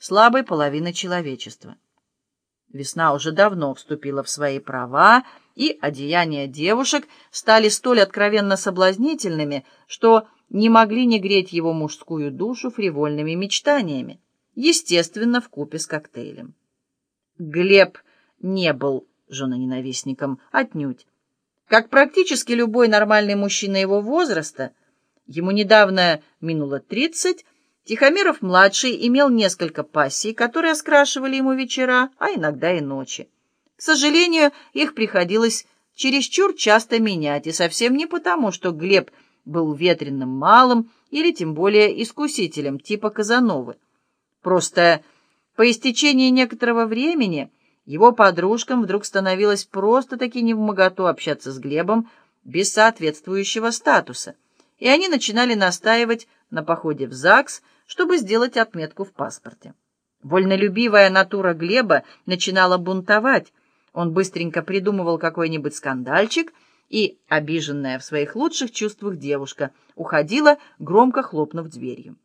слабой половины человечества. Весна уже давно вступила в свои права, и одеяния девушек стали столь откровенно соблазнительными, что не могли не греть его мужскую душу фривольными мечтаниями, естественно, вкупе с коктейлем. Глеб не был женоненавистником отнюдь. Как практически любой нормальный мужчина его возраста, ему недавно минуло тридцать, Тихомиров-младший имел несколько пассий, которые скрашивали ему вечера, а иногда и ночи. К сожалению, их приходилось чересчур часто менять, и совсем не потому, что Глеб был ветреным малым или тем более искусителем типа Казановы. Просто по истечении некоторого времени его подружкам вдруг становилось просто-таки невмоготу общаться с Глебом без соответствующего статуса, и они начинали настаивать на походе в ЗАГС, чтобы сделать отметку в паспорте. Вольнолюбивая натура Глеба начинала бунтовать, он быстренько придумывал какой-нибудь скандальчик, и, обиженная в своих лучших чувствах девушка, уходила, громко хлопнув дверью.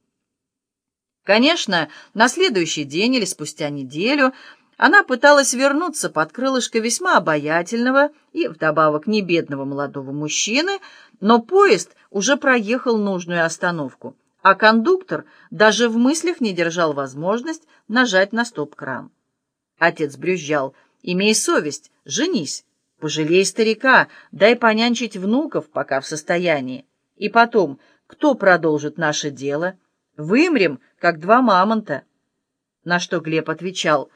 Конечно, на следующий день или спустя неделю она пыталась вернуться под крылышко весьма обаятельного и, вдобавок, небедного молодого мужчины, но поезд уже проехал нужную остановку, а кондуктор даже в мыслях не держал возможность нажать на стоп-кран. Отец брюзжал. «Имей совесть, женись, пожалей старика, дай понянчить внуков, пока в состоянии. И потом, кто продолжит наше дело?» Вымрем, как два мамонта. На что Глеб отвечал,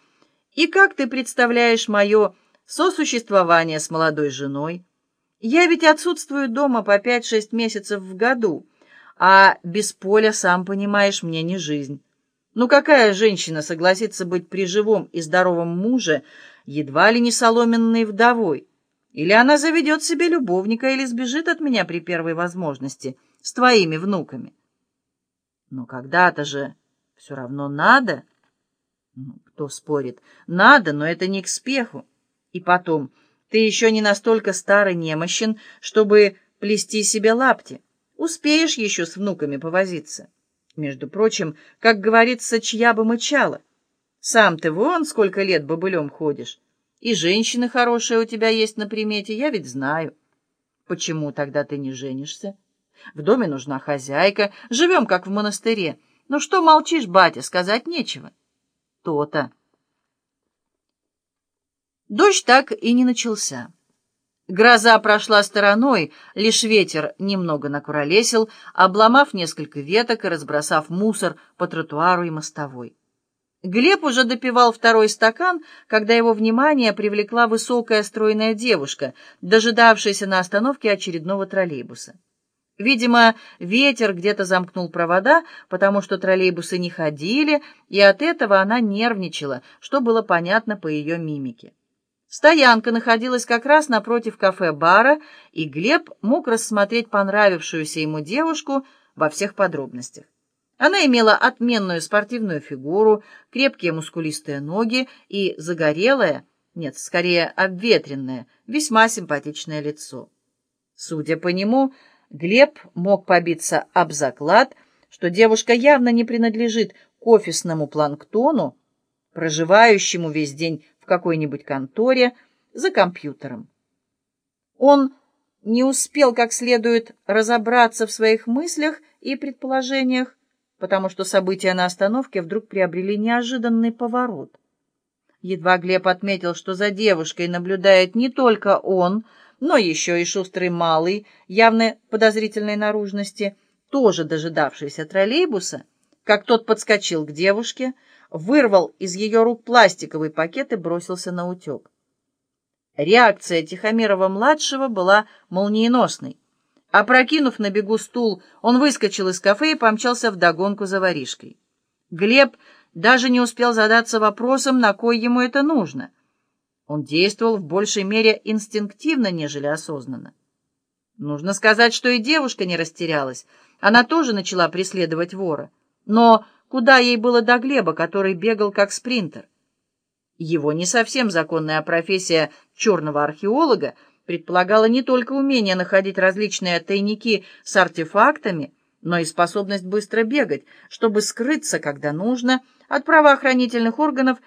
«И как ты представляешь мое сосуществование с молодой женой? Я ведь отсутствую дома по пять-шесть месяцев в году, а без поля, сам понимаешь, мне не жизнь. Ну какая женщина согласится быть при живом и здоровом муже, едва ли не соломенной вдовой? Или она заведет себе любовника, или сбежит от меня при первой возможности с твоими внуками?» Но когда-то же все равно надо. Ну, кто спорит? Надо, но это не к спеху. И потом, ты еще не настолько старый немощен, чтобы плести себе лапти. Успеешь еще с внуками повозиться. Между прочим, как говорится, чья бы мычала. Сам ты вон сколько лет бобылем ходишь. И женщины хорошие у тебя есть на примете, я ведь знаю. Почему тогда ты не женишься? В доме нужна хозяйка, живем как в монастыре. Ну что молчишь, батя, сказать нечего. То-то. Дождь так и не начался. Гроза прошла стороной, лишь ветер немного накуролесил, обломав несколько веток и разбросав мусор по тротуару и мостовой. Глеб уже допивал второй стакан, когда его внимание привлекла высокая стройная девушка, дожидавшаяся на остановке очередного троллейбуса. Видимо, ветер где-то замкнул провода, потому что троллейбусы не ходили, и от этого она нервничала, что было понятно по ее мимике. Стоянка находилась как раз напротив кафе-бара, и Глеб мог рассмотреть понравившуюся ему девушку во всех подробностях. Она имела отменную спортивную фигуру, крепкие мускулистые ноги и загорелое, нет, скорее обветренное, весьма симпатичное лицо. Судя по нему, Глеб мог побиться об заклад, что девушка явно не принадлежит к офисному планктону, проживающему весь день в какой-нибудь конторе за компьютером. Он не успел как следует разобраться в своих мыслях и предположениях, потому что события на остановке вдруг приобрели неожиданный поворот. Едва Глеб отметил, что за девушкой наблюдает не только он, но еще и шустрый малый, явно подозрительной наружности, тоже дожидавшийся троллейбуса, как тот подскочил к девушке, вырвал из ее рук пластиковый пакет и бросился на утек. Реакция Тихомирова-младшего была молниеносной. Опрокинув на бегу стул, он выскочил из кафе и помчался вдогонку за воришкой. Глеб даже не успел задаться вопросом, на кой ему это нужно — он действовал в большей мере инстинктивно, нежели осознанно. Нужно сказать, что и девушка не растерялась. Она тоже начала преследовать вора. Но куда ей было до Глеба, который бегал как спринтер? Его не совсем законная профессия черного археолога предполагала не только умение находить различные тайники с артефактами, но и способность быстро бегать, чтобы скрыться, когда нужно, от правоохранительных органов